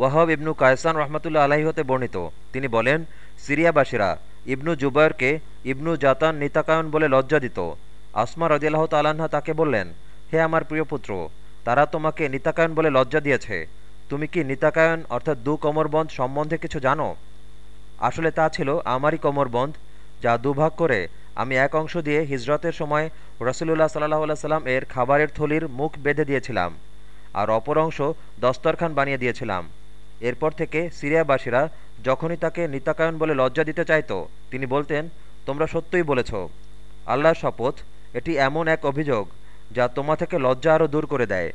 ওয়াহাব ইবনু Kaysan রহমতুল্লা আলাহি হতে বর্ণিত। তিনি বলেন, সিরিয়াবাসীরা ইবনু জুবায়রকে ইবনু জাতান নিতাকায়ন বলে লজ্জা দিত। আসমা রদিয়াল্লাহ তাল্লাহা তাকে বললেন, হে আমার প্রিয় পুত্র, তারা তোমাকে নিতাকায়ন বলে লজ্জা দিয়েছে। তুমি কি নিতাকায়ন অর্থাৎ দু কোমরবন্ধ সম্বন্ধে কিছু জানো? আসলে তা ছিল আমারই কোমরবন্ধ যা দুভাগ করে আমি এক অংশ দিয়ে হিজরতের সময় রসুল্লাহ সাল্লাহ সাল্লাম এর খাবারের থলির মুখ বেঁধে দিয়েছিলাম, আর অপর অংশ দস্তরখান বানিয়ে দিয়েছিলাম। এরপর থেকে সিরিয়াবাসীরা যখনই তাকে নিতাকায়ন বলে লজ্জা দিতে চাইত, তিনি বলতেন, তোমরা সত্যই বলেছ, আল্লাহর শপথ, এটি এমন এক অভিযোগ যা তোমা থেকে লজ্জা আরও দূর করে দেয়।